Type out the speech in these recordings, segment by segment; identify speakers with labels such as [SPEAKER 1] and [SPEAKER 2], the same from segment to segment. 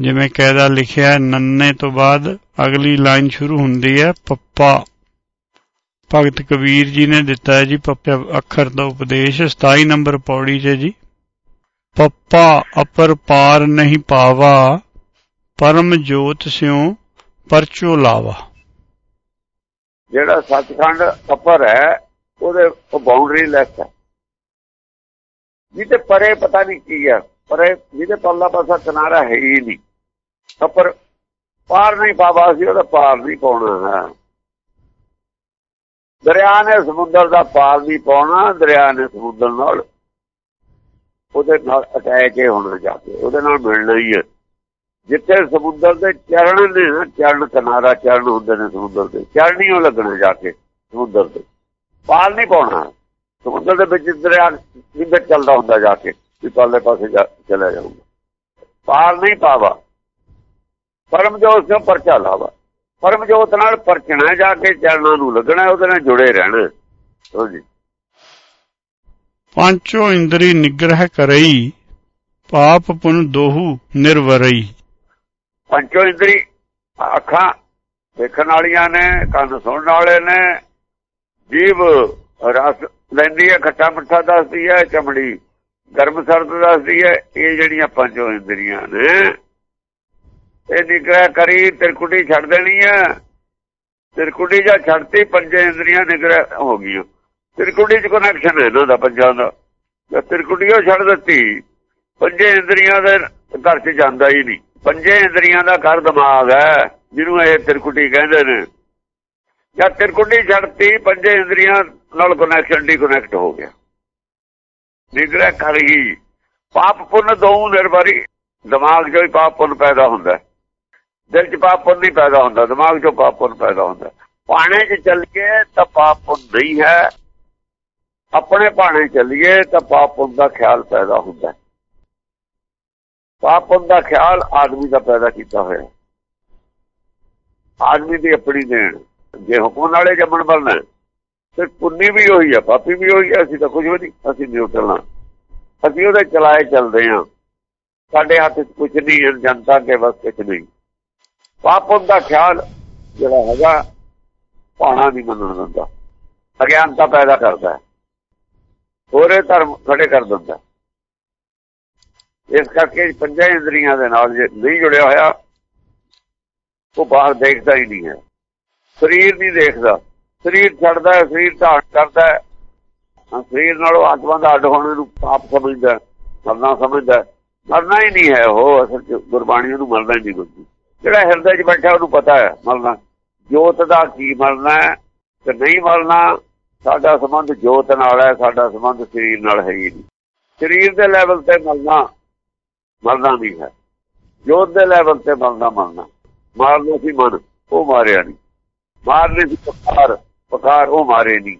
[SPEAKER 1] ਜਿਵੇਂ ਕਾਇਦਾ ਲਿਖਿਆ ਨੰਨੇ ਤੋਂ ਬਾਅਦ ਅਗਲੀ ਲਾਈਨ ਸ਼ੁਰੂ ਹੁੰਦੀ ਹੈ, ਪੱਪਾ। ਭਗਤ ਕਬੀਰ ਜੀ ਨੇ ਦਿੱਤਾ ਹੈ ਜੀ, ਪੱਪਾ ਅੱਖਰ ਦਾ ਉਪਦੇਸ਼ 27 ਨੰਬਰ ਪੌੜੀ 'ਚ ਜੀ। ਪੱਪਾ ਅਪਰ ਪਾਰ ਨਹੀਂ ਪਾਵਾ, ਪਰਮ ਜੋਤ ਸਿਉ ਪਰਚੋ ਲਾਵਾ।
[SPEAKER 2] ਜਿਹੜਾ ਸੱਚਖੰਡ ਅਪਰ ਹੈ, ਉਹਦੇ ਉਹ ਬਾਉਂਡਰੀ ਲੈਸ ਹੈ। ਜਿਹਦੇ ਪਰੇ ਪਤਾ ਨਹੀਂ ਕੀ ਹੈ ਪਰੇ ਜਿਹਦੇ ਪੱਲਾ ਪਾਸਾ ਕਿਨਾਰਾ ਹੈ ਹੀ ਨਹੀਂ। ਅਪਰ ਪਾਰ ਨਹੀਂ ਪਾਵਾ ਸੀ, ਉਹਦਾ ਪਾਰ ਨਹੀਂ ਪਾਉਣਾ ਹੈ। ਦਰਿਆ ਨੇ ਸਮੁੰਦਰ ਦਾ ਪਾਰ ਨਹੀਂ ਪਾਉਣਾ, ਦਰਿਆ ਨੇ ਸਮੁੰਦਰ ਨਾਲ ਉਹਦੇ ਨਾਲ ਅਟੈਚ ਹੀ ਹੋਣਾ ਜਾ ਕੇ, ਉਹਦੇ ਨਾਲ ਮਿਲਣਾ ਹੀ ਹੈ। ਜਿੱਥੇ ਸਮੁੰਦਰ ਦੇ ਚਰਨ ਨੇ ਨਾ ਚਰਨ ਕਿਨਾਰਾ ਚਰਨ ਹੁੰਦੇ ਨੇ ਸਮੁੰਦਰ ਦੇ ਚਰਨ ਹੀ ਉਹ ਲੱਗਣੇ ਜਾ ਕੇ ਸਮੁੰਦਰ ਦੇ। ਪਾਰ ਨਹੀਂ ਪਾਉਣਾ, ਸਮੁੰਦਰ ਦੇ ਵਿੱਚ ਦਰਿਆ ਜਿੱਧਰ ਚੱਲਦਾ ਹੁੰਦਾ ਜਾ ਕੇ, ਵੀ ਪਾਲੇ ਪਾਸੇ ਚਲਾ ਜਾਊਗਾ। ਪਾਰ ਨਹੀਂ ਪਾਵਾ। ਪਰਮ ਜੋਤ ਸੇ ਪਰਚਾ ਲਾਵਾ। ਪਰਮ ਜੋਤ ਨਾਲ ਪਰਚਣਾ ਜਾ ਕੇ ਚਰਨਾਂ ਨੂੰ ਲੱਗਣਾ ਉਹਦੇ ਨਾਲ ਜੁੜੇ ਰਹਿਣਾ। ਹਾਂਜੀ
[SPEAKER 1] ਪਾਂਚੋ ਇੰਦਰੀ ਨਿਗ੍ਰਹ ਕਰਈ ਪਾਪ ਪੁਨ ਦੋਹੂ ਨਿਰਵਰਈ।
[SPEAKER 2] ਪੰਚੋ ਇੰਦਰੀ ਅੱਖਾਂ ਦੇਖਣ ਵਾਲੀਆਂ ਨੇ ਕੰਨ ਸੁਣਨ ਵਾਲੇ ਨੇ ਜੀਭ ਰਸ ਲੈਂਦੀ ਹੈ ਖੱਟਾ ਮਿੱਠਾ ਦੱਸਦੀ ਹੈ ਚਮੜੀ ਗਰਮ ਸਰਦ ਦੱਸਦੀ ਹੈ ਇਹ ਜਿਹੜੀਆਂ ਪੰਜੋ ਇੰਦਰੀਆਂ ਨੇ ਇਹ ਨਿਗ੍ਰਹ ਕਰੀ, ਤਿਰਕੁਟੀ ਛੱਡ ਦੇਣੀ ਹੈ ਤਿਰਕੁਟੀ ਜਾਂ ਛੱਡਤੀ, ਪੰਜੇ ਇੰਦਰੀਆਂ ਨਿਗ੍ਰਹ ਹੋ ਗਈਆਂ ਤਿਰਕੁਟੀ ਚ ਕਨੈਕਸ਼ਨ ਹੈ ਇਹਨਾਂ ਦਾ ਪੰਜਾਂ ਦਾ। ਜੇ ਤਿਰਕੁਟੀ ਉਹ ਛੱਡ ਦਿੱਤੀ। ਪੰਜੇ ਇੰਦਰੀਆਂ ਦੇ ਘਰ 'ਚ ਜਾਂਦਾ ਹੀ ਨਹੀਂ। ਪੰਜੇ ਇੰਦਰੀਆਂ ਦਾ ਘਰ ਦਿਮਾਗ ਹੈ, ਜਿਹਨੂੰ ਇਹ ਤਿਰਕੁਟੀ ਕਹਿੰਦੇ ਨੇ। ਜਾਂ ਤਿਰਕੁਟੀ ਛੱਡਤੀ, ਪੰਜੇ ਇੰਦਰੀਆਂ ਨਾਲ ਕਨੈਕਸ਼ਨ ਡੀ ਕਨੈਕਟ ਹੋ ਗਿਆ। ਨਿਗ੍ਰਹ ਕਰ ਹੀ ਪਾਪ ਪੁੰਨ ਦੋ ਨਿਰਭਰੀ। ਦਿਮਾਗ 'ਚੋਂ ਹੀ ਪਾਪ ਪੁੰਨ ਪੈਦਾ ਹੁੰਦਾ। ਦਿਲ 'ਚ ਪਾਪ ਪੁੰਨ ਨਹੀਂ ਪੈਦਾ ਹੁੰਦਾ, ਦਿਮਾਗ 'ਚੋਂ ਪਾਪ ਪੁੰਨ ਪੈਦਾ ਹੁੰਦਾ। ਪਾਣੇ 'ਚ ਚੱਲੀਏ ਤਾਂ ਪਾਪ ਪੁੰਨ ਨਹੀਂ ਹੈ। ਆਪਣੇ ਪਾਣੇ ਚੱਲੀਏ ਤਾਂ ਪਾਪ ਪੁੰਨ ਦਾ ਖਿਆਲ ਪੈਦਾ ਹੁੰਦਾ ਪਾਪ ਪੁੰਨ ਦਾ ਖਿਆਲ ਆਦਮੀ ਦਾ ਪੈਦਾ ਕੀਤਾ ਹੋਇਆ ਆਦਮੀ ਦੀ ਆਪਣੀ ਦੇਣ, ਜੇ ਹੁਕਮ ਨਾਲੇ ਜੰਮਣ ਬਣਨਾ ਤੇ ਪੁੰਨੀ ਵੀ ਹੋਈ ਆ, ਪਾਪੀ ਵੀ ਹੋਈ ਆ, ਅਸੀਂ ਤਾਂ ਕੁਝ ਵੀ ਨਹੀਂ, ਅਸੀਂ ਨਿਊਟਰਲ ਅਸੀਂ ਉਹਦੇ ਚਲਾਏ ਚੱਲਦੇ ਆ ਸਾਡੇ ਹੱਥ 'ਚ ਕੁਝ ਨਹੀਂ ਹੈ, ਜਨਤਾ ਕੇ ਬਸ ਕੁਝ ਨਹੀਂ। ਪਾਪ ਦਾ ਖਿਆਲ ਜਿਹੜਾ ਹੈਗਾ ਭਾਣਾ ਨਹੀਂ ਮੰਨਣ ਦਿੰਦਾ। ਅਗਿਆਨਤਾ ਪੈਦਾ ਕਰਦਾ ਹੈ। ਹੋਰੇ ਧਰਮ ਖੜੇ ਕਰ ਦਿੰਦਾ ਇਸ ਕਰਕੇ ਪੰਜਾਂ ਇੰਦਰੀਆਂ ਦੇ ਨਾਲ ਜੇ ਨਹੀਂ ਜੁੜਿਆ ਹੋਇਆ, ਉਹ ਬਾਹਰ ਦੇਖਦਾ ਹੀ ਨਹੀਂ ਹੈ। ਸਰੀਰ ਨਹੀਂ ਦੇਖਦਾ। ਸਰੀਰ ਛੱਡਦਾ ਸਰੀਰ ਧਾਰਨ ਕਰਦਾ ਸਰੀਰ ਨਾਲੋਂ ਆਤਮਾ ਦਾ ਅੱਡ ਹੋਣ ਨੂੰ ਆਪ ਸਮਝਦਾ ਮਰਨਾ ਸਮਝਦਾ ਮਰਨਾ ਹੀ ਨਹੀਂ ਹੈ ਉਹ, ਅਸਲ ਚ ਗੁਰਬਾਣੀ ਨੂੰ ਮਰਨਾ ਹੀ ਨਹੀਂ ਗੁਰਦੀ ਜਿਹੜਾ ਹਿਰਦੇ 'ਚ ਬੈਠਾ ਉਹਨੂੰ ਪਤਾ ਹੈ ਮਰਨਾ। ਜੋਤ ਦਾ ਕੀ ਮਰਨਾ ਤੇ ਨਹੀਂ ਮਰਨਾ, ਸਾਡਾ ਸੰਬੰਧ ਜੋਤ ਨਾਲ ਹੈ, ਸਾਡਾ ਸੰਬੰਧ ਸਰੀਰ ਨਾਲ ਹੈ ਹੀ ਨਹੀਂ। ਸਰੀਰ ਦੇ ਲੈਵਲ ਤੇ ਮਰਨਾ ਮਰਨਾ ਨਹੀਂ ਹੈ। ਜੋਤ ਦੇ ਲੈਵਲ ਤੇ ਮਰਨਾ ਮਰਨਾ। ਮਾਰਨਾ ਸੀ ਮਨ, ਉਹ ਮਾਰਿਆ ਨਹੀਂ। ਮਾਰਨੇ ਸੀ ਪਕਾਰ ਪਕਾਰ ਉਹ ਮਾਰੇ ਨਹੀਂ।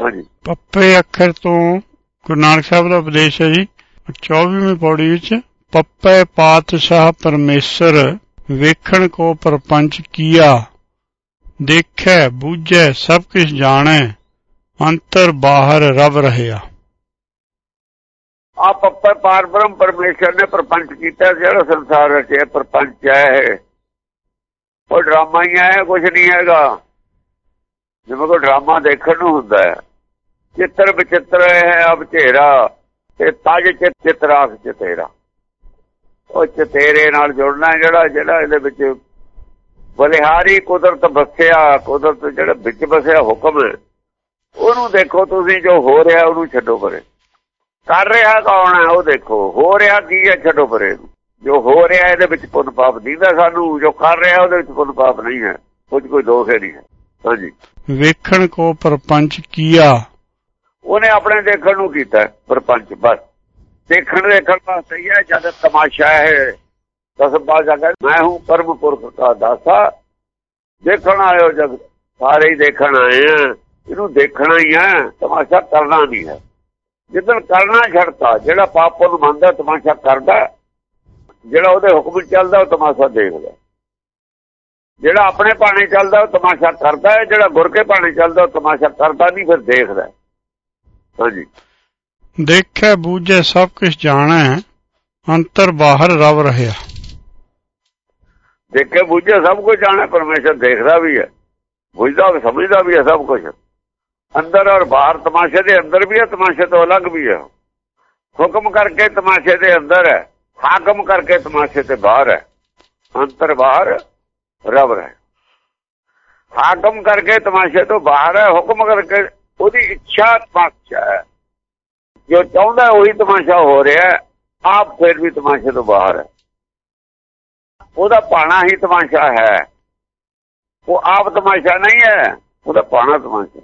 [SPEAKER 2] ਹਾਂਜੀ।
[SPEAKER 1] ਪੱਪੇ ਅੱਖਰ ਤੋਂ ਗੁਰੂ ਨਾਨਕ ਸਾਹਿਬ ਦਾ ਉਪਦੇਸ਼ ਹੈ ਜੀ 24ਵੀਂ ਪੌੜੀ ਵਿੱਚ ਪੱਪੇ ਪਾਤਸ਼ਾਹ ਪਰਮੇਸ਼ਰ, ਵੇਖਣ ਕੋ ਪਰਪੰਚ ਕੀਆ। ਦੇਖੈ, ਬੂਝੈ, ਸਭ ਕੁਝ ਜਾਣੈ, ਅੰਤਰ ਬਾਹਰ ਰਵ ਰਹਿਆ।
[SPEAKER 2] ਆ ਪੱਪੇ ਪਾਰਬ੍ਰਹਮ ਪਰਮੇਸ਼ਰ ਨੇ ਪਰਪੰਚ ਕੀਤਾ ਜਿਹੜਾ ਸੰਸਾਰ ਰਚਿਆ ਪਰਪੰਚ ਹੈ ਉਹ ਡਰਾਮਾ ਹੀ ਹੈ ਕੁਝ ਨਹੀਂ ਹੈਗਾ। ਜਿਵੇਂ ਕੋ ਡਰਾਮਾ ਦੇਖਣ ਨੂੰ ਹੁੰਦਾ ਹੈ। ਚਿੱਤਰ ਵਿਚਿੱਤਰ ਹੈ ਅਬ ਢੇਰਾ ਤੇ ਤਜ ਚਿੱਤਰਾਸ ਚਤੇਰਾ ਉਹ ਚਤੇਰੇ ਨਾਲ ਜੁੜਨਾ ਜਿਹੜਾ ਜਿਹੜਾ ਇਹਦੇ ਵਿੱਚ ਬਲਿਹਾਰੀ ਕੁਦਰਤ ਬਸਿਆ ਕੁਦਰਤ ਜਿਹੜਾ ਵਿੱਚ ਬਸਿਆ ਹੁਕਮ। ਉਹਨੂੰ ਦੇਖੋ ਤੁਸੀਂ ਜੋ ਹੋ ਰਿਹਾ ਉਹਨੂੰ ਛੱਡੋ ਪਰੇ। ਕਰ ਰਿਹਾ ਕੌਣ ਹੈ ਉਹ ਦੇਖੋ। ਹੋ ਰਿਹਾ ਕੀ ਹੈ ਛੱਡੋ ਪਰੇ ਜੋ ਹੋ ਰਿਹਾ ਇਹਦੇ ਵਿੱਚ ਪੁੰਨ ਪਾਪ ਦੀਦਾ ਸਾਨੂੰ ਜੋ ਕਰ ਰਿਹਾ ਉਹਦੇ ਵਿੱਚ ਪੁੰਨ ਪਾਪ ਨਹੀਂ ਹੈ। ਕੁਝ ਕੋਈ ਦੋਖ ਨਹੀਂ ਹੈ। ਹਾਂਜੀ।
[SPEAKER 1] ਵੇਖਣ ਕੋ ਪਰਪੰਚ ਕੀਆ।
[SPEAKER 2] ਉਹਨੇ ਆਪਣੇ ਦੇਖਣ ਨੂੰ ਕੀਤਾ ਪਰਪੰਚ ਬਸ। ਦੇਖਣ ਦੇਖਣ ਵਾਸਤੇ ਹੀ ਹੈ, ਜਦ ਤਮਾਸ਼ਾ ਹੈ ਦਸ ਬਾਜਾ ਕਹਿੰਦਾ ਮੈਂ ਹੂੰ ਪਰਮ ਪੁਰਖ ਦਾ ਦਾਸਾ। ਦੇਖਣ ਆਇਓ ਜਦ ਸਾਰੇ ਹੀ ਦੇਖਣ ਆਏ ਆ, ਇਹਨੂੰ ਦੇਖਣਾ ਹੀ ਹੈ ਤਮਾਸ਼ਾ ਕਰਨਾ ਨਹੀਂ ਹੈ। ਜਿੱਦਣ ਕਰਨਾ ਛੱਡਤਾ, ਜਿਹੜਾ ਪਾਪ ਨੂੰ ਮੰਨਦਾ, ਤਮਾਸ਼ਾ ਕਰਦਾ, ਜਿਹੜਾ ਉਹਦੇ ਹੁਕਮ ਚੱਲਦਾ, ਉਹ ਤਮਾਸ਼ਾ ਦੇਖਦਾ। ਜਿਹੜਾ ਆਪਣੇ ਪਾਣੇ ਚੱਲਦਾ, ਉਹ ਤਮਾਸ਼ਾ ਕਰਦਾ ਹੈ, ਜਿਹੜਾ ਗੁਰ ਕੇ ਪਾਣੇ ਚੱਲਦਾ, ਉਹ ਤਮਾਸ਼ਾ ਕਰਦਾ ਨਹੀਂ, ਫਿਰ ਦੇਖਦਾ ਹਾਂਜੀ।
[SPEAKER 1] ਦੇਖੈ, ਬੂਝੈ, ਸਭ ਕੁਝ ਜਾਣੈ, ਅੰਤਰ ਬਾਹਰ ਰਵ ਰਹਿਆ।
[SPEAKER 2] ਦੇਖੇ, ਬੁੱਝੇ, ਸਭ ਕੁਝ ਜਾਣੇ, ਪਰਮੇਸ਼ਰ ਦੇਖਦਾ ਵੀ ਹੈ, ਬੁੱਝਦਾ ਵੀ ਸਮਝਦਾ ਵੀ ਹੈ ਸਭ ਕੁਝ ਅੰਦਰ ਔਰ ਬਾਹਰ ਤਮਾਸ਼ੇ ਦੇ ਅੰਦਰ ਵੀ ਹੈ, ਤਮਾਸ਼ੇ ਤੋਂ ਅਲੱਗ ਵੀ ਹੈ। ਹੁਕਮ ਕਰਕੇ ਤਮਾਸ਼ੇ ਦੇ ਅੰਦਰ ਹੈ, ਹਾਕਮ ਕਰਕੇ ਤਮਾਸ਼ੇ ਤੇ ਬਾਹਰ ਹੈ। ਅੰਤਰ ਬਾਹਰ ਰਬ ਹੈ ਹਾਕਮ ਕਰਕੇ ਤਮਾਸ਼ੇ ਤੋਂ ਬਾਹਰ ਹੈ, ਹੁਕਮ ਕਰਕੇ ਉਹਦੀ ਇੱਛਾ ਤਮਾਸ਼ਾ ਹੈ। ਜੋ ਚਾਹੁੰਦਾ ਉਹੀ ਤਮਾਸ਼ਾ ਹੋ ਰਿਹਾ ਹੈ, ਆਪ ਫਿਰ ਵੀ ਤਮਾਸ਼ੇ ਤੋਂ ਬਾਹਰ ਹੈ। ਉਹਦਾ ਪਾਣਾ ਹੀ ਤਮਾਸ਼ਾ ਹੈ। ਉਹ ਆਪ ਤਮਾਸ਼ਾ ਨਹੀਂ ਹੈ, ਉਹਦਾ ਪਾਣਾ ਤਮਾਸ਼ਾ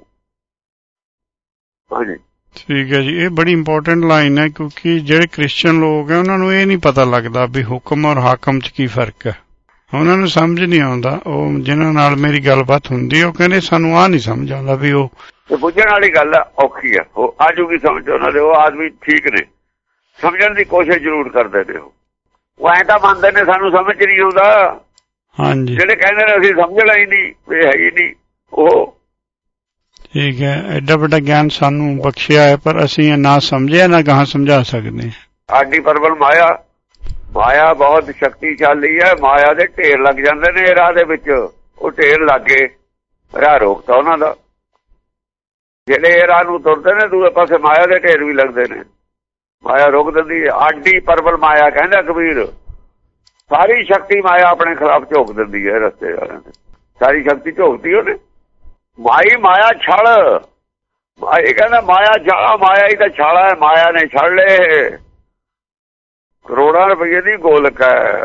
[SPEAKER 2] ਹਾਂਜੀ।
[SPEAKER 1] ਠੀਕ ਹੈ ਜੀ, ਇਹ ਬੜੀ ਇੰਪੋਰਟੈਂਟ ਲਾਈਨ ਹੈ ਕਿਉਂਕਿ ਜਿਹੜੇ ਕ੍ਰਿਸਚੀਅਨ ਲੋਕ ਹੈ, ਉਹਨਾਂ ਨੂੰ ਇਹ ਨਹੀਂ ਪਤਾ ਲੱਗਦਾ ਵੀ ਹੁਕਮ ਔਰ ਹਾਕਮ 'ਚ ਕੀ ਫ਼ਰਕ ਹੈ। ਉਹਨਾਂ ਨੂੰ ਸਮਝ ਨਹੀਂ ਆਉਂਦਾ, ਉਹ ਜਿਨ੍ਹਾਂ ਨਾਲ ਮੇਰੀ ਗੱਲਬਾਤ ਹੁੰਦੀ ਉਹ ਕਹਿੰਦੇ ਸਾਨੂੰ ਆ ਨਹੀਂ ਸਮਝ ਆਉਂਦਾ ਵੀ ਉਹ
[SPEAKER 2] ਤੇ ਬੁੱਝਣ ਵਾਲੀ ਗੱਲ ਔਖੀ ਹੈ ਉਹ ਆਜੂਗੀ ਸਮਝ ਉਹਨਾਂ ਦੇ ਉਹ ਆਦਮੀ ਠੀਕ ਨੇ। ਸਮਝਣ ਦੀ ਕੋਸ਼ਿਸ਼ ਜ਼ਰੂਰ ਕਰਦੇ ਨੇ ਉਹ। ਐਂ ਤਾਂ ਮੰਨਦੇ ਨੇ ਸਾਨੂੰ ਸਮਝ ਨਹੀਂ ਆਉਂਦਾ।
[SPEAKER 1] ਹਾਂਜੀ।
[SPEAKER 2] ਜਿਹੜੇ ਕਹਿੰਦੇ ਨੇ ਅਸੀਂ ਸਮਝਣਾ ਹੀ ਨਹੀਂ ਇਹ ਹੈ ਹੀ ਨਹੀਂ। ਉਹ
[SPEAKER 1] ਠੀਕ ਹੈ ਐਡਾ ਵੱਡਾ ਗਿਆਨ ਸਾਨੂੰ ਬਖਸ਼ਿਆ ਹੈ ਪਰ ਅਸੀਂ ਇਹ ਨਾ ਸਮਝਿਆ ਨਾ ਗਾਹਾਂ ਸਮਝਾ ਸਕਦੇ।
[SPEAKER 2] ਆਡੀ ਪਰਬਲ ਮਾਇਆ ਮਾਇਆ ਬਹੁਤ ਸ਼ਕਤੀਸ਼ਾਲੀ ਹੈ ਮਾਇਆ ਦੇ ਢੇਰ ਲੱਗ ਜਾਂਦੇ ਨੇ ਰਾਹ ਦੇ ਵਿੱਚ। ਉਹ ਢੇਰ ਲੱਗੇ ਰਾਹ ਰੋਕਤਾ ਉਹਨਾਂ ਦਾ। ਜਿਹੜੇ ਇਹ ਰਾਹ ਨੂੰ ਤੁਰਦੇ ਨੇ, ਦੂਏ ਪਾਸੇ ਮਾਇਆ ਦੇ ਢੇਰ ਵੀ ਲੱਗਦੇ ਨੇ। ਮਾਇਆ ਰੋਕ ਦਿੰਦੀ ਹੈ। ਆਡੀ ਪਰਬਲ ਮਾਇਆ ਕਹਿੰਦਾ ਕਬੀਰ, ਸਾਰੀ ਸ਼ਕਤੀ ਮਾਇਆ ਆਪਣੇ ਖਿਲਾਫ ਝੋਕ ਦਿੰਦੀ ਹੈ ਰਸਤੇ ਵਾਲਿਆਂ ਦੇ ਸਾਰੀ ਸ਼ਕਤੀ ਝੋਕਦੀ ਉਹਨੇ। ਮਾਈ ਮਾਇਆ ਛੜ ਮਾਈ ਕਹਿੰਦਾ ਮਾਇਆ ਛਾਲਾ ਮਾਇਆ ਹੀ ਤਾਂ ਛਾਲਾ ਹੈ, ਮਾਇਆ ਨੇ ਛੜ ਲਏ। ਕਰੋੜਾਂ ਰੁਪਏ ਦੀ ਗੋਲਕ ਹੈ।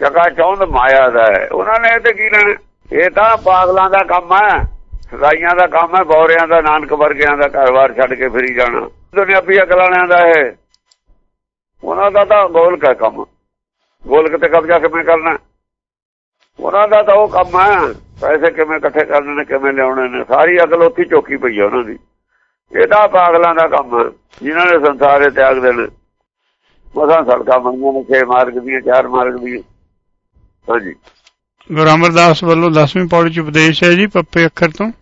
[SPEAKER 2] ਚਕਾ ਚੌਂਦ ਮਾਇਆ ਦਾ ਹੈ। ਉਹਨਾਂ ਨੇ ਤੇ ਕੀ ਲੈਣਾ? ਇਹ ਤਾਂ ਪਾਗਲਾਂ ਦਾ ਕੰਮ ਹੈ। ਸਦਾਈਆਂ ਦਾ ਕੰਮ ਹੈ, ਬੌਰਿਆਂ ਦਾ, ਨਾਨਕ ਵਰਗਿਆਂ ਦਾ ਘਰ-ਬਾਰ ਛੱਡ ਕੇ ਫਿਰੀ ਜਾਣਾ। ਦੁਨਿਆਵੀ ਅਕਲਾਣਿਆਂ ਦਾ ਹੈ ਉਹਨਾਂ ਦਾ ਤਾਂ ਗੋਲਕ ਹੈ ਕੰਮ। ਗੋਲਕ ਤੇ ਕਬਜ਼ਾ ਕਿਵੇਂ ਕਰਨਾ? ਉਹਨਾਂ ਦਾ ਤਾਂ ਉਹ ਕੰਮ ਹੈ, ਪੈਸੇ ਕਿਵੇਂ ਇਕੱਠੇ ਕਰਨੇ ਨੇ, ਕਿਵੇਂ ਲਿਆਉਣੇ ਨੇ, ਸਾਰੀ ਅਕਲ ਉੱਥੇ ਚੋਕੀ ਪਈ ਹੈ ਉਹਨਾਂ ਦੀ। ਇਹ ਤਾਂ ਪਾਗਲਾਂ ਦਾ ਕੰਮ ਹੈ, ਜਿਨ੍ਹਾਂ ਨੇ ਸੰਸਾਰੇ ਤਿਆਗ ਦੇਣ ਮਸਾਂ ਸੜਕਾਂ ਬਣੀਆਂ ਨੇ, ਛੇ ਮਾਰਗ ਦੀਆਂ ਚਾਰ ਮਾਰਗ ਦੀਆਂ ਹਾਂਜੀ।
[SPEAKER 1] ਗੁਰੂ ਅਮਰਦਾਸ ਵੱਲੋਂ 10ਵੀਂ ਪੌੜੀ ਚ ਉਪਦੇਸ਼ ਹੈ ਜੀ, ਪੱਪੇ ਅੱਖਰ ਤੋਂ?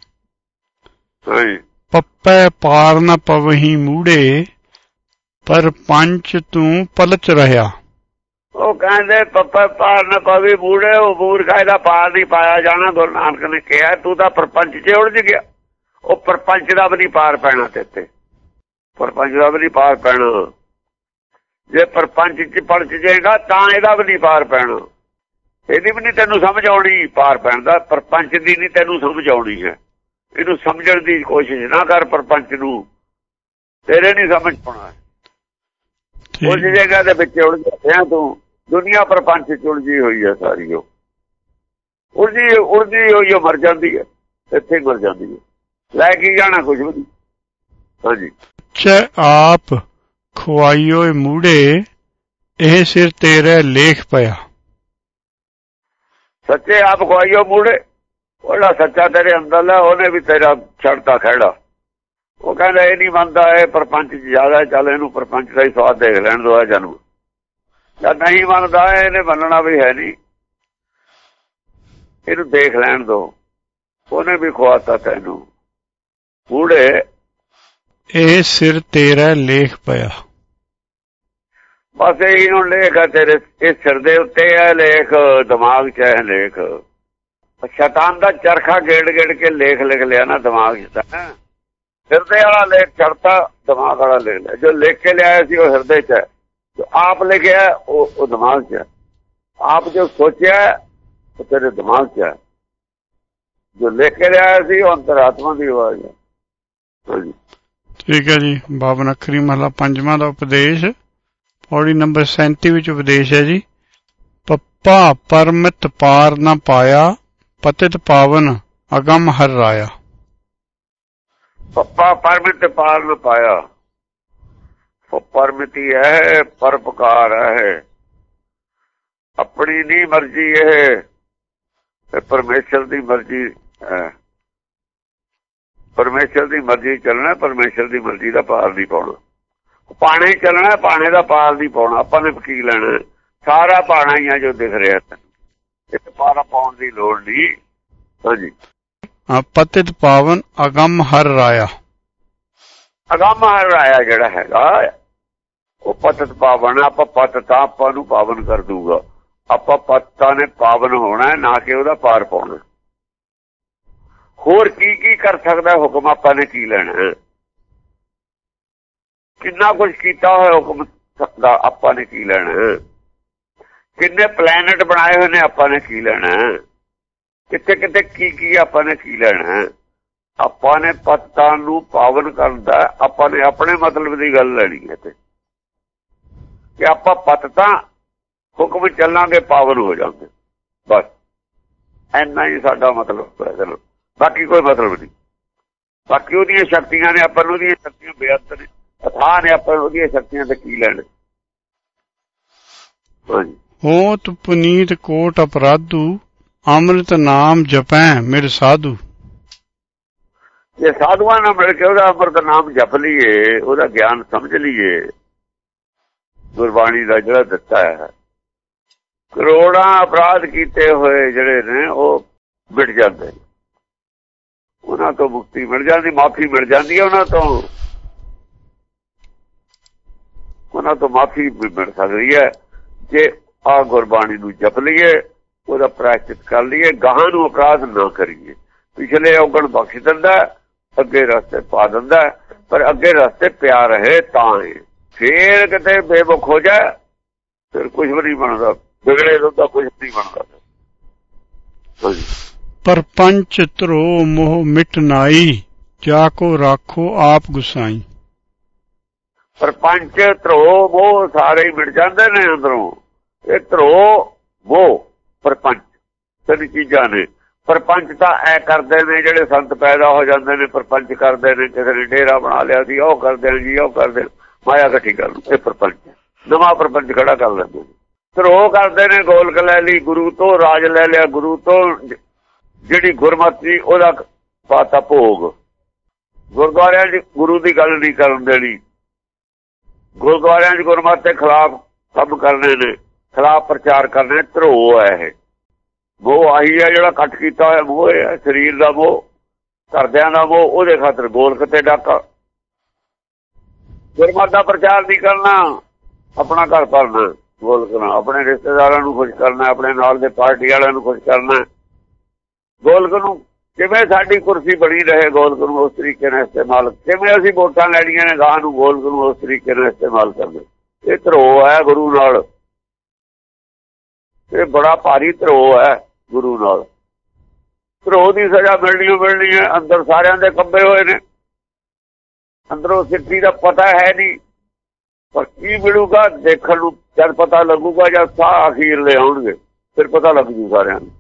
[SPEAKER 2] ਹਾਂਜੀ
[SPEAKER 1] ਪੱਪੇ ਪਾਰ ਨ ਪਵਹੀ ਮੂੜੇ ਪਰ ਪੰਚ ਤੂੰ ਪਲਚ ਰਹਾ
[SPEAKER 2] ਉਹ ਕਹਿੰਦੇ ਪੱਪਾ ਪਾਰ ਨਾ ਪਵੇ ਬੂੜੇ ਉਹ ਮੂਰਖਾ ਇਹਦਾ ਪਾਰ ਨਹੀਂ ਪਾਇਆ ਜਾਣਾ ਗੁਰੂ ਨਾਨਕ ਨੇ ਕਿਹਾ ਤੂੰ ਤਾਂ ਪਰਪੰਚ 'ਚ ਉਲਝ ਗਿਆ। ਉਹ ਪਰਪੰਚ ਦਾ ਵੀ ਨਹੀਂ ਪਾਰ ਪੈਣਾ ਤੇਤੇ ਪਰਪੰਚ ਦਾ ਵੀ ਨਹੀਂ ਪਾਰ ਪੈਣਾ। ਜੇ ਪਰਪੰਚ 'ਚ ਪਲਚ ਜਾਏਗਾ ਤਾਂ ਇਹਦਾ ਵੀ ਨਹੀਂ ਪਾਰ ਪੈਣਾ। ਇਹਦੀ ਵੀ ਨਹੀਂ ਤੈਨੂੰ ਸਮਝ ਆਉਣੀ ਪਾਰ ਪੈਣ ਦਾ। ਪਰਪੰਚ ਦੀ ਨਹੀਂ ਤੈਨੂੰ ਸਮਝ ਆਉਣੀ ਹੈ। ਇਹਨੂੰ ਸਮਝਣ ਦੀ ਕੋਸ਼ਿਸ਼ ਨਾ ਕਰ ਪਰਪੰਚ ਨੂੰ। ਤੇਰੇ ਨਹੀਂ ਸਮਝ ਪਾਉਣਾ। ਉਸ ਜਗ੍ਹਾ ਦੇ ਵਿੱਚ ਉਲਝ ਗਿਆ ਤੂੰ ਦੁਨੀਆ ਪਰਪੰਚ ਚ ਉਲਝੀ ਹੋਈ ਹੈ ਸਾਰੀ ਉਹ। ਉਲਝੀ ਉਲਝੀ ਹੋਈ ਉਹ ਮਰ ਜਾਂਦੀ ਹੈ ਇੱਥੇ ਮਰ ਜਾਂਦੀ ਹੈ ਲੈ ਕੇ ਜਾਣਾ ਕੁਝ ਵੀ। ਹਾਂਜੀ।
[SPEAKER 1] ਚੈ ਆਪ ਖੁਆਈਓ ਮੂੜੇ ਇਹ ਸਿਰ ਤੇਰੇ ਲੇਖ ਪਿਆ।
[SPEAKER 2] ਸੱਚੇ ਆਪ ਖਵਾਈਓ ਮੂੜੇ। ਉਹਦਾ ਸੱਚਾ ਤੇਰੇ ਅੰਦਰ ਲੈ ਉਹਨੇ ਵੀ ਤੇਰਾ ਛੱਡਤਾ ਖੜਾ ਉਹ ਕਹਿੰਦਾ ਇਹ ਨਹੀਂ ਮੰਨਦਾ ਇਹ ਪਰਪੰਚ ਚ ਜ਼ਿਆਦਾ ਚੱਲ ਇਹਨੂੰ ਪਰਪੰਚ ਦਾ ਹੀ ਸਵਾਦ ਦੇਖ ਲੈਣ ਦੋ ਆ ਜਨਮ। ਜਦ ਨਹੀਂ ਮੰਨਦਾ ਇਹਨੇ ਮੰਨਣਾ ਵੀ ਹੈ ਨਹੀਂ। ਇਹਨੂੰ ਦੇਖ ਲੈਣ ਦੋ। ਉਹਨੇ ਵੀ ਖਵਾਤਾ ਤੈਨੂੰ। ਮੂੜੇ
[SPEAKER 1] ਇਹ ਸਿਰ ਤੇਰਾ ਲੇਖ ਪਿਆ।
[SPEAKER 2] ਬਸ ਇਹੀ ਨੂੰ ਲੇਖ ਹੈ ਤੇਰੇ ਇਸ ਸਿਰ ਦੇ ਉੱਤੇ ਹੈ ਲੇਖ ਦਿਮਾਗ 'ਚ ਹੈ ਲੇਖ। ਸ਼ੈਤਾਨ ਦਾ ਚਰਖਾ ਗੇੜ ਗੇੜ ਕੇ ਲੇਖ ਲਿਖ ਲਿਆ ਨਾ ਦਿਮਾਗ 'ਚ ਤਾਂ। ਹਿਰਦੇ ਵਾਲਾ ਲੇਖ ਚੜਤਾ ਦਿਮਾਗ ਵਾਲਾ ਲਿਖ ਲਿਆ। ਜੋ ਲਿਖ ਕੇ ਲਿਆਇਆ ਸੀ ਉਹ ਹਿਰਦੇ 'ਚ ਹੈ। ਜੋ ਆਪ ਲਿਖਿਆ ਉਹ ਉਹ ਦਿਮਾਗ 'ਚ ਹੈ। ਆਪ ਜੋ ਸੋਚਿਆ ਉਹ ਤੇਰੇ ਦਿਮਾਗ 'ਚ ਹੈ। ਜੋ ਲਿਖ ਕੇ ਲਿਆਇਆ ਸੀ, ਉਹ ਅੰਤਰਾਤਮਾ ਦੀ ਆਵਾਜ਼ ਹੈ।
[SPEAKER 1] ਠੀਕ ਹੈ ਜੀ। ਬਾਬਨ ਅਖਰੀ ਮਹਲਾ ਪੰਜਵਾਂ ਦਾ ਉਪਦੇਸ਼। ਪੌੜੀ ਨੰਬਰ 37 ਵਿੱਚ ਉਪਦੇਸ਼ ਹੈ ਜੀ। ਪੱਪਾ ਪਰਮਿਤ ਪਾਰ ਨਾ ਪਾਇਆ। ਪਤਿਤ ਪਾਵਨ ਅਗੰਮ ਹਰ ਰਾਇਆ।
[SPEAKER 2] ਪੱਪਾ ਪਰਮਿਤ ਪਾਰ ਪਾਇਆ। ਉਹ ਪਰਮਿਤੀ ਹੈ ਪਰਪਕਾਰ ਹੈ। ਆਪਣੀ ਨਹੀਂ ਮਰਜ਼ੀ ਇਹ ਇਹ ਪਰਮੇਸ਼ਰ ਦੀ ਮਰਜ਼ੀ, ਹੈ। ਪਰਮੇਸ਼ਰ ਦੀ ਮਰਜ਼ੀ ਚੱਲਣਾ, ਪਰਮੇਸ਼ਰ ਦੀ ਮਰਜ਼ੀ ਦਾ ਪਾਰ ਨਹੀਂ ਪਾਉਣਾ। ਪਾਣੇ ਹੀ ਚੱਲਣਾ, ਪਾਣੇ ਦਾ ਪਾਰ ਨਹੀਂ ਪਾਉਣਾ। ਆਪਾਂ ਨੇ ਕੀ ਲੈਣਾ। ਸਾਰਾ ਪਾਣਾ ਹੀ ਆ ਜੋ ਦਿਖ ਰਿਹਾ ਇਹ ਪਾਰਾ ਪਾਉਣ ਦੀ ਲੋੜ ਨਹੀਂ। ਹਾਂਜੀ।
[SPEAKER 1] ਪਤਿਤ ਪਾਵਨ ਅਗੰਮ ਹਰ ਰਾਇਆ।
[SPEAKER 2] ਅਗੰਮ ਹਰ ਆਇਆ ਜਿਹੜਾ ਹੈਗਾ ਉਹ ਪਤਤ ਪਾਵਨ ਆਪਾਂ ਪਤ ਤਾਂ ਆਪਾਂ ਨੂੰ ਪਾਵਨ ਕਰ ਦੂਗਾ ਆਪਾਂ ਪਤਾਂ ਨੇ ਪਾਵਨ ਹੋਣਾ ਨਾ ਕਿ ਉਹਦਾ ਪਾਰ ਪਾਉਣਾ। ਹੋਰ ਕੀ ਕੀ ਕਰ ਸਕਦਾ ਹੁਕਮ ਆਪਾਂ ਨੇ ਕੀ ਲੈਣਾ ਕਿੰਨਾ ਕੁਝ ਕੀਤਾ ਹੋਇਆ ਹੁਕਮ ਦਾ ਆਪਾਂ ਨੇ ਕੀ ਲੈਣਾ ਕਿੰਨੇ ਪਲੈਨਟ ਬਣਾਏ ਹੋਏ ਨੇ, ਆਪਾਂ ਨੇ ਕੀ ਲੈਣਾ? ਕਿੱਥੇ ਕਿੱਥੇ ਕੀ ਕੀ ਆਪਾਂ ਨੇ ਕੀ ਲੈਣਾ? ਆਪਾਂ ਨੇ ਪਤਾਂ ਨੂੰ ਪਾਵਨ ਕਰਦਾ ਆਪਾਂ ਨੇ ਆਪਣੇ ਮਤਲਬ ਦੀ ਗੱਲ ਲੈਣੀ ਹੈ ਤੇ ਕਿ ਆਪਾਂ ਪੱਤਾਂ ਹੁਕਮ ਚੱਲਾਂਗੇ, ਪਾਵਨ ਹੋ ਜਾਵਾਂਗੇ ਬਸ। ਐਨਾ ਹੀ ਸਾਡਾ ਮਤਲਬ ਹੈ ਚਲੋ। ਬਾਕੀ ਕੋਈ ਮਤਲਬ ਨਹੀਂ। ਬਾਕੀ ਉਹਦੀਆਂ ਸ਼ਕਤੀਆਂ ਨੇ, ਆਪਾਂ ਨੂੰ ਉਹਦੀਆਂ ਸ਼ਕਤੀਆਂ ਬੇਅੰਤ ਨੇ। ਅਥਾਹ ਨੇ, ਆਪਾਂ ਉਹਦੀਆਂ ਸ਼ਕਤੀਆਂ ਤੇ ਕੀ ਲੈਣਾ।
[SPEAKER 1] ਹਾਂਜੀ। ਹੋਤ ਪੁਨੀਤ ਕੋਟ ਅਪਰਾਧੂ, ਅੰਮ੍ਰਿਤ ਨਾਮ ਜਪੈ ਮਿਰ ਸਾਧੂ।
[SPEAKER 2] ਇਹ ਸਾਧੂਆਂ ਨਾਲ ਮਿਲ ਕੇ ਉਹਦਾ ਅੰਮ੍ਰਿਤ ਨਾਮ ਜਪ ਲਈਏ, ਉਹਦਾ ਗਿਆਨ ਸਮਝ ਲਈਏ, ਗੁਰਬਾਣੀ ਦਾ ਜਿਹੜਾ ਦਿੱਤਾ ਹੈ, ਕਰੋੜਾਂ ਅਪਰਾਧ ਕੀਤੇ ਹੋਏ ਜਿਹੜੇ ਨੇ, ਉਹ ਮਿਟ ਜਾਂਦੇ। ਉਹਨਾਂ ਤੋਂ ਮੁਕਤੀ ਮਿਲ ਜਾਂਦੀ, ਮਾਫੀ ਮਿਲ ਜਾਂਦੀ ਹੈ ਉਹਨਾਂ ਤੋਂ। ਉਹਨਾਂ ਤੋਂ ਮਾਫੀ ਮਿਲ ਸਕਦੀ ਹੈ। ਜੇ ਆ ਗੁਰਬਾਣੀ ਨੂੰ ਜਪ ਲਈਏ ਉਹਦਾ ਪ੍ਰਾਇਸ਼ਚਿਤ ਕਰ ਲਈਏ ਗਾਹਾਂ ਨੂੰ ਅਪਰਾਧ ਨਾ ਕਰੀਏ। ਪਿਛਲੇ ਔਗਣ ਬਖਸ਼ ਦਿੰਦਾ ਅੱਗੇ ਰਸਤੇ ਪਾ ਦਿੰਦਾ ਪਰ ਅੱਗੇ ਰਸਤੇ ਪਿਆ ਰਹੇ ਤਾਂ ਹੈ। ਫੇਰ ਕਿਤੇ ਬੇਮੁਖ ਹੋ ਜਾ ਫਿਰ ਕੁਝ ਵੀ ਨਹੀਂ ਬਣਦਾ। ਬਿਗੜੇ ਦਾ ਕੁਝ ਨਹੀਂ ਬਣਦਾ।
[SPEAKER 1] ਪਰ ਪੰਚ ਤਰੋ ਮੋਹ ਮਿਟ ਨਾਈ ਜਾ ਕੋ ਰਾਖੋ ਆਪ ਗੁਸਾਈ।
[SPEAKER 2] ਪਰ ਪੰਚ ਤਰੋ ਮੋਹ ਸਾਰੇ ਮਿਟ ਜਾਂਦੇ ਨੇ ਅੰਦਰੋਂ। ਇਹ ਤਰੋ ਮੋਹ, ਪਰਪੰਚ, ਤਿੰਨ ਚੀਜ਼ਾਂ ਨੇ। ਪਰਪੰਚ ਤਾਂ ਐ ਕਰਦੇ ਨੇ, ਜਿਹੜੇ ਸੰਤ ਪੈਦਾ ਹੋ ਜਾਂਦੇ ਨੇ, ਪਰਪੰਚ ਕਰਦੇ ਨੇ, ਕਿਸੇ ਨੇ ਡੇਰਾ ਬਣਾ ਲਿਆ ਸੀ, ਉਹ ਕਰਦੇ ਨੇ ਜੀ, ਉਹ ਕਰਦੇ ਮਾਇਆ ਇਕੱਠੀ ਕਰ ਇਹ ਪਰਪੰਚ ਨਵਾਂ ਪਰਪੰਚ ਖੜਾ ਕਰ ਲੈਂਦੇ ਤਰੋ ਕਰਦੇ ਨੇ, ਗੋਲਕ ਲੈ ਲਈ, ਗੁਰੂ ਤੋਂ ਰਾਜ ਲੈ ਲਿਆ, ਗੁਰੂ ਤੋਂ ਜਿਹੜੀ ਗੁਰਮਤਿ ਉਹਦਾ ਪਾਤਾ ਭੋਗ। ਗੁਰਦੁਆਰਿਆਂ 'ਚ ਗੁਰੂ ਦੀ ਗੱਲ ਨਹੀਂ ਕਰਨ ਦੇਣੀ। ਗੁਰਦੁਆਰਿਆਂ 'ਚ ਗੁਰਮਤਿ ਦੇ ਖਿਲਾਫ ਕੰਮ ਕਰਨੇ ਨੇ। ਖਿਲਾਫ ਪ੍ਰਚਾਰ ਕਰਨੇ ਧਰੋ ਹੈ ਇਹ। ਉਹ ਆਹੀ ਹੈ ਜਿਹੜਾ ਕੱਟ ਕੀਤਾ ਹੋਇਆ ਮੋਹ ਹੈ, ਸਰੀਰ ਦਾ ਮੋਹ, ਘਰਦਿਆਂ ਦਾ ਮੋਹ, ਉਹਦੇ ਖਾਤਰ ਗੋਲਕ ਤੇ ਡਾਕਾ। ਗੁਰਮਤਿ ਦਾ ਪ੍ਰਚਾਰ ਨਹੀਂ ਕਰਨਾ, ਆਪਣਾ ਘਰ ਭਰਨਾ, ਗੋਲਕ ਨਾਲ। ਆਪਣੇ ਰਿਸ਼ਤੇਦਾਰਾਂ ਨੂੰ ਖੁਸ਼ ਕਰਨਾ, ਆਪਣੇ ਨਾਲ ਦੇ ਪਾਰਟੀ ਵਾਲਿਆਂ ਨੂੰ ਖੁਸ਼ ਕਰਨਾ। ਗੋਲਕ ਨੂੰ ਕਿਵੇਂ ਸਾਡੀ ਕੁਰਸੀ ਬਣੀ ਰਹੇ, ਗੋਲਕ ਨੂੰ ਉਸ ਤਰੀਕੇ ਨਾਲ ਇਸਤੇਮਾਲ, ਕਿਵੇਂ ਅਸੀਂ ਵੋਟਾਂ ਲੈਣੀਆਂ ਨੇ ਗਾਂ ਨੂੰ ਗੋਲਕ ਨੂੰ ਉਸ ਤਰੀਕੇ ਨਾਲ ਇਸਤੇਮਾਲ ਕਰਨਾ ਇਹ ਧਰੋ ਹੈ ਗੁਰੂ ਨਾਲ। ਇਹ ਬੜਾ ਭਾਰੀ ਧਰੋ ਹੈ ਗੁਰੂ ਨਾਲ। ਧਰੋ ਦੀ ਸਜ਼ਾ ਮਿਲਣੀ ਮਿਲਣੀ ਹੈ ਅੰਦਰ ਸਾਰਿਆਂ ਦੇ ਕੰਬੇ ਹੋਏ ਨੇ। ਅੰਦਰੋਂ ਸਿੱਧੀ ਦਾ ਪਤਾ ਹੈ ਨਹੀਂ ਪਰ ਕੀ ਮਿਲੂਗਾ ਦੇਖਣ ਨੂੰ ਜਦ ਪਤਾ ਲੱਗੂਗਾ ਜਦ ਸਾਹ ਅਖੀਰ ਲੈ ਆਉਣਗੇ ਫਿਰ ਪਤਾ ਲੱਗ ਜੂ ਸਾਰਿਆਂ ਨੂੰ।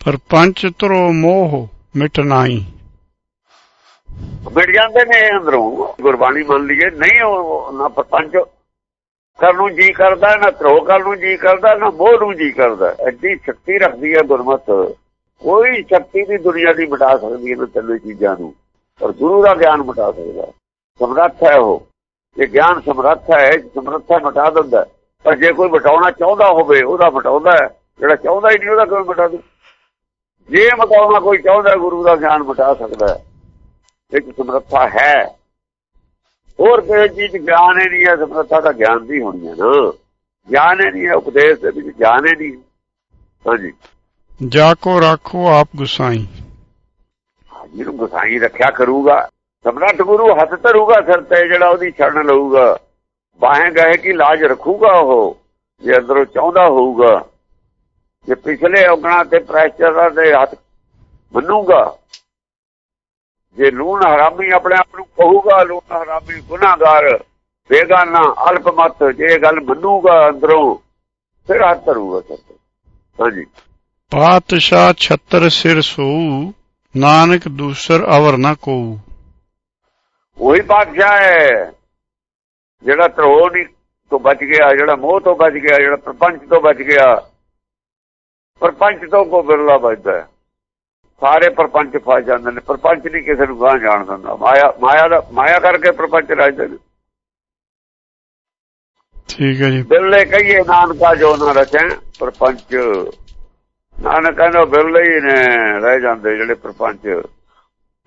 [SPEAKER 1] ਪਰ ਪੰਚ ਤਰੋ ਮੋਹ ਮਿਟਨਾਈ
[SPEAKER 2] ਮਿਟ ਜਾਂਦੇ ਨੇ ਅੰਦਰੋਂ। ਗੁਰਬਾਣੀ ਮੰਨ ਲਈਏ ਨਹੀਂ ਉਹ ਨਾ ਪੰਚ ਕਰਨ ਨੂੰ ਜੀ ਕਰਦਾ, ਨਾ ਧਰੋ ਕਰਨ ਨੂੰ ਜੀ ਕਰਦਾ, ਨਾ ਮੋਹ ਨੂੰ ਜੀ ਕਰਦਾ। ਐਡੀ ਸ਼ਕਤੀ ਰੱਖਦੀ ਹੈ ਗੁਰਮਤ। ਕੋਈ ਸ਼ਕਤੀ ਦੀ ਦੁਨੀਆ ਦੀ ਮਿਟਾ ਸਕਦੀ ਹੈ ਤਿੰਨੇ ਚੀਜ਼ਾਂ ਨੂੰ। ਪਰ ਗੁਰੂ ਦਾ ਗਿਆਨ ਮਿਟਾ ਸਕਦਾ। ਸਮਰੱਥ ਹੈ ਉਹ। ਇਹ ਗਿਆਨ ਸਮਰੱਥ ਹੈ, ਸਮਰੱਥਾ ਮਿਟਾ ਦਿੰਦਾ ਪਰ ਜੇ ਕੋਈ ਮਿਟਾਉਣਾ ਚਾਹੁੰਦਾ ਹੋਵੇ, ਉਹਦਾ ਮਿਟਾਉਂਦਾ ਜਿਹੜਾ ਚਾਹੁੰਦਾ ਹੀ ਨਹੀਂ, ਉਹਦਾ ਕੋਈ ਮਿਟਾ ਦੂ? ਜੇ ਮਿਟਾਉਣਾ ਕੋਈ ਚਾਹੁੰਦਾ ਗੁਰੂ ਦਾ ਗਿਆਨ ਮਿਟਾ ਸਕਦਾ ਇੱਕ ਸਮਰੱਥਾ ਹੈ। ਹੋਰ ਕਿਸੇ ਚੀਜ਼ ਗਿਆਨ ਹੀ ਨਹੀਂ ਹੈ ਸਮਰੱਥਾ ਦਾ ਗਿਆਨ ਦੀ ਹੋਣੀ ਹੈ ਨਾ। ਗਿਆਨ ਹੀ ਨਹੀਂ ਹੈ ਉਪਦੇਸ਼ ਦੇ ਵਿੱਚ ਗਿਆਨ ਹੀ ਨਹੀਂ। ਹਾਂਜੀ।
[SPEAKER 1] ਜਾ ਕੋ ਰੱਖੋ ਆਪ ਗੁਸਾਈ।
[SPEAKER 2] ਜਿਹਨੂੰ ਗੁਸਾਈ ਰੱਖਿਆ ਕਰੂਗਾ। ਸਮਰੱਥ ਗੁਰੂ ਹੱਥ ਧਰੂਗਾ ਸਿਰ ਤੇ ਜਿਹੜਾ ਉਹਦੀ ਛੜਨ ਲਊਗਾ। ਬਾਹੇ ਗਏ ਕਿ ਲਾਜ ਰੱਖੂਗਾ ਉਹ ਜੇ ਅੰਦਰੋਂ ਚਾਹੁੰਦਾ ਹੋਊਗਾ। ਜੇ ਪਿਛਲੇ ਔਗਣਾ ਤੇ ਪ੍ਰੈਸ਼ਰ ਦੇ ਹੱਥ ਮੰਨੂਗਾ ਜੇ ਲੂਣ ਹਰਾਮੀ ਆਪਣੇ ਆਪ ਨੂੰ ਕਹੂਗਾ ਲੂਣ ਹਰਾਮੀ ਗੁਨਾਹਗਾਰ। ਬੇਗਾਨਾ ਅਲਪਮਤ ਜੇ ਗੱਲ ਮੰਨੂਗਾ ਅੰਦਰੋਂ ਫਿਰ ਹੱਥ ਧਰੂਗਾ ਹਾਂਜੀ।
[SPEAKER 1] ਪਾਤਸ਼ਾਹ ਛਤਰ ਸਿਰ ਸੋ ਨਾਨਕ ਦੂਸਰ ਅਵਰ ਨਾ ਕੋ।
[SPEAKER 2] ਉਹੀ ਬਾਦਸ਼ਾਹ ਹੈ ਜਿਹੜਾ ਧਰੋ ਨਹੀਂ ਤੋਂ ਬਚ ਗਿਆ ਜਿਹੜਾ ਮੋਹ ਤੋਂ ਬਚ ਗਿਆ ਜਿਹੜਾ ਪ੍ਰਪੰਚ ਤੋਂ ਬਚ ਗਿਆ। ਪ੍ਰਪੰਚ ਤੋਂ ਕੋ ਬਿਰਲਾ ਬਚਦਾ ਸਾਰੇ ਪ੍ਰਪੰਚ ਫਸ ਜਾਂਦੇ ਨੇ। ਪ੍ਰਪੰਚ ਨਹੀਂ ਕਿਸੇ ਨੂੰ ਗਾਂ ਜਾਣ ਦਿੰਦਾ। ਮਾਇਆ ਮਾਇਆ ਦਾ ਮਾਇਆ ਕਰਕੇ ਪ੍ਰਪੰਚ ਰਾਜਦੇ ਨੇ।
[SPEAKER 1] ਠੀਕ ਹੈ ਜੀ।
[SPEAKER 2] ਬਿਰਲੇ ਕਹੀਏ ਨਾਨਕਾ ਜੋ ਨਾ ਰਚੈ ਪ੍ਰਪੰਚ। ਨਾਨਕ ਕਹਿੰਦਾ ਬਿਰਲੇ ਹੀ ਨੇ ਰਹਿ ਜਾਂਦੇ ਜਿਹੜੇ ਪ੍ਰਪੰਚ।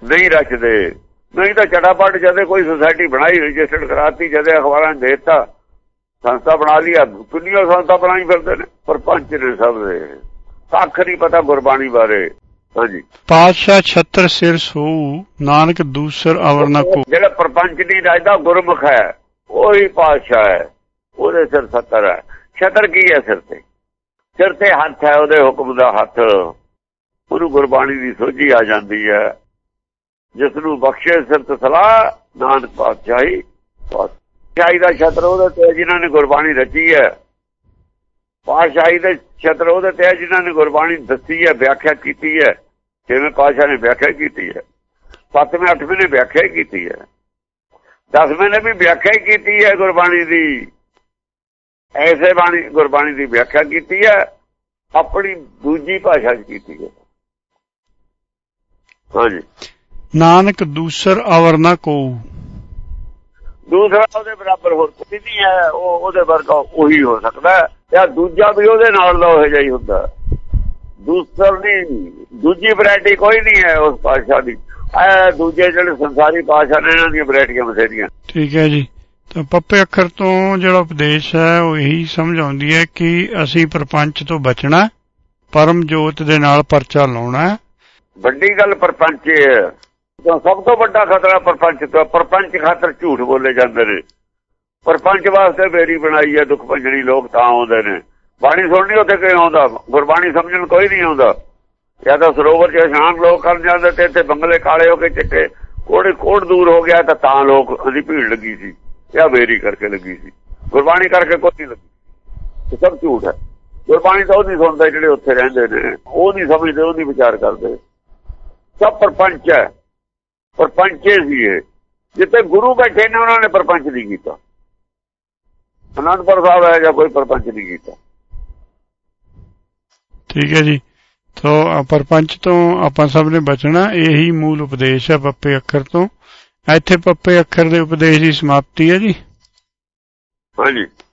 [SPEAKER 2] ਨਹੀਂ ਰਚਦੇ। ਨਹੀਂ ਤਾਂ ਚਟਾਪਟ ਜਦੇ ਕੋਈ ਸੁਸਾਇਟੀ ਬਣਾਈ ਰਜਿਸਟਰਡ ਕਰਾਤੀ ਜਦੇ ਅਖਬਾਰਾਂ ਦੇ ਦਿੱਤਾ ਸੰਸਥਾ ਬਣਾ ਲਈ ਆ ਕਿੰਨੀਆਂ ਸੰਸਥਾ ਬਣਾਈ ਫਿਰਦੇ ਨੇ? ਪਰ ਪੰਚ ਨੇ ਸਭ ਦੇ। ਕੱਖ ਨਹੀਂ ਪਤਾ ਗੁਰਬਾਣੀ ਬਾਰੇ। ਹਾਂਜੀ।
[SPEAKER 1] ਪਾਤਸ਼ਾਹ ਛਤਰ ਸਿਰ ਸੋ ਨਾਨਕ ਦੂਸਰ ਅਵਰ ਨ ਕੋ।
[SPEAKER 2] ਜਿਹੜਾ ਪ੍ਰਪੰਚ ਨਹੀਂ ਰਾਜਦਾ ਗੁਰਮੁਖ ਹੈ ਉਹੀ ਪਾਤਸ਼ਾਹ ਹੈ ਉਹਦੇ ਸਿਰ ਸੱਤਰ ਹੈ। ਛਤਰ ਕੀ ਹੈ ਸਿਰ ਤੇ? ਸਿਰ ਤੇ ਹੱਥ ਹੈ ਉਹਦੇ ਹੁਕਮ ਦਾ ਹੱਥ। ਉਹਨੂੰ ਗੁਰਬਾਣੀ ਦੀ ਸੋਝੀ ਆ ਜਾਂਦੀ ਹੈ। ਜਿਸ ਨੂੰ ਬਖਸ਼ੇ ਸਿਰ ਤੇ ਸਲਾਹ ਨਾਨਕ ਪਾਤਸ਼ਾਹੀ ਪਾਤਸ਼ਾਹੀ ਦਾ ਛਤਰ ਉਹਦੇ ਤੇ ਜਿਨ੍ਹਾਂ ਨੇ ਗੁਰਬਾਣੀ ਰਚੀ ਹੈ। ਪਾਤਸ਼ਾਹੀ ਦੇ ਛਤਰ ਉਹਦੇ ਤੇ ਜਿਨ੍ਹਾਂ ਨੇ ਗੁਰਬਾਣੀ ਦੱਸੀ ਹੈ ਵਿਆਖਿਆ ਕੀਤੀ ਹੈ। ਜਿਵੇਂ ਪਾਤਸ਼ਾਹ ਨੇ ਵਿਆਖਿਆ ਕੀਤੀ ਹੈ। ਸੱਤਵੇਂ ਅੱਠਵੇਂ ਨੇ ਵਿਆਖਿਆ ਕੀਤੀ ਹੈ। ਦਸਵੇਂ ਨੇ ਵੀ ਵਿਆਖਿਆ ਕੀਤੀ ਹੈ ਗੁਰਬਾਣੀ ਦੀ। ਐਸੇ ਬਾਣੀ ਗੁਰਬਾਣੀ ਦੀ ਵਿਆਖਿਆ ਕੀਤੀ ਹੈ। ਆਪਣੀ ਦੂਜੀ ਭਾਸ਼ਾ 'ਚ ਕੀਤੀ ਹੈ। ਹਾਂਜੀ।
[SPEAKER 1] ਨਾਨਕ ਦੂਸਰ ਅਵਰ ਨ ਕੋ
[SPEAKER 2] ਦੂਸਰਾ ਉਹਦੇ ਬਰਾਬਰ ਹੋਰ ਕੋਈ ਨਹੀਂ ਹੈ। ਉਹ ਉਹਦੇ ਵਰਗਾ ਉਹੀ ਹੋ ਸਕਦਾ ਹੈ। ਜਾਂ ਦੂਜਾ ਵੀ ਉਹਦੇ ਨਾਲ ਦਾ ਉਹ ਜਿਹਾ ਹੀ ਹੁੰਦਾ। ਦੂਸਰ ਨਹੀਂ ਦੂਜੀ ਵੈਰਾਈਟੀ ਕੋਈ ਨਹੀਂ ਹੈ ਉਸ ਭਾਸ਼ਾ ਦੀ। ਇਹ ਦੂਜੇ ਜਿਹੜੇ ਸੰਸਾਰੀ ਭਾਸ਼ਾ ਨੇ ਇਹਨਾਂ ਦੀਆਂ ਵੈਰਾਈਟੀਆਂ ਬਥੇਰੀਆਂ।
[SPEAKER 1] ਠੀਕ ਹੈ ਜੀ। ਤਾਂ ਪੱਪੇ ਅੱਖਰ ਤੋਂ ਜਿਹੜਾ ਉਪਦੇਸ਼ ਹੈ ਉਹ ਇਹੀ ਸਮਝਾਉਂਦੀ ਹੈ ਕਿ ਅਸੀਂ ਪ੍ਰਪੰਚ ਤੋਂ ਬਚਣਾ ਪਰਮ ਜੋਤ ਦੇ ਨਾਲ ਪਰਚਾ ਲਾਉਣਾ।
[SPEAKER 2] ਵੱਡੀ ਗੱਲ ਪਰਪੰਚ ਹੈ। ਤਾਂ ਸਭ ਤੋਂ ਵੱਡਾ ਖਤਰਾ ਪਰਪੰਚ ਤੋਂ। ਪਰਪੰਚ ਖਾਤਰ ਝੂਠ ਬੋਲੇ ਜਾਂਦੇ ਨੇ। ਪਰਪੰਚ ਵਾਸਤੇ ਬੇਰੀ ਬਣਾਈ ਹੈ, ਦੁੱਖ ਭੰਜਣੀ ਲੋਕ ਤਾਂ ਆਉਂਦੇ ਨੇ। ਬਾਣੀ ਸੁਣਨੀ ਉੱਥੇ ਕਿਉਂ ਆਉਂਦਾ? ਗੁਰਬਾਣੀ ਸਮਝਣ ਕੋਈ ਨਹੀਂ ਆਉਂਦਾ। ਜਾਂ ਤਾਂ ਸਰੋਵਰ 'ਚ ਇਸ਼ਨਾਨ ਲੋਕ ਕਰਨ ਜਾਂਦੇ ਤੇ ਇੱਥੇ ਬੰਗਲੇ ਕਾਲੇ ਹੋ ਕੇ ਚਿੱਟੇ। ਕੋੜੇ ਕੋੜ ਦੂਰ ਹੋ ਗਿਆ ਤਾਂ ਤਾਂ ਲੋਕ ਦੀ ਭੀੜ ਲੱਗੀ ਸੀ ਜਾਂ ਬੇਰੀ ਕਰਕੇ ਲੱਗੀ ਸੀ। ਗੁਰਬਾਣੀ ਕਰਕੇ ਕੋਈ ਨਹੀਂ ਲੱਗੀ। ਸਭ ਝੂਠ ਹੈ। ਗੁਰਬਾਣੀ ਤਾਂ ਉਹ ਨਹੀਂ ਸੁਣਦਾ ਜਿਹੜੇ ਉੱਥੇ ਰਹਿੰਦੇ ਨੇ। ਉਹ ਨਹੀਂ ਸਮਝਦੇ ਉਹ ਨਹੀਂ ਵਿਚਾਰ ਕਰਦੇ। ਸਭ ਪਰਪੰਚ ਹੈ। ਪਰਪੰਚੇ ਸੀ ਇਹ। ਜਿੱਥੇ ਗੁਰੂ ਬੈਠੇ ਨੇ, ਉਹਨਾਂ ਨੇ ਪਰਪੰਚ ਨਹੀਂ ਕੀਤਾ। ਅਨੰਦਪੁਰ ਸਾਹਿਬ ਹੈ ਜਾਂ ਕੋਈ ਪਰਪੰਚ ਨਹੀਂ ਕੀਤਾ।
[SPEAKER 1] ਠੀਕ ਹੈ ਜੀ। ਤੋਂ ਆਹ ਪਰਪੰਚ ਤੋਂ ਆਪਾਂ ਸਭ ਨੇ ਬਚਣਾ ਇਹੀ ਮੂਲ ਉਪਦੇਸ਼ ਹੈ ਪੱਪੇ ਅੱਖਰ ਤੋਂ। ਇੱਥੇ ਪੱਪੇ ਅੱਖਰ ਦੇ ਉਪਦੇਸ਼ ਦੀ ਸਮਾਪਤੀ ਹੈ ਜੀ।
[SPEAKER 2] ਹਾਂਜੀ।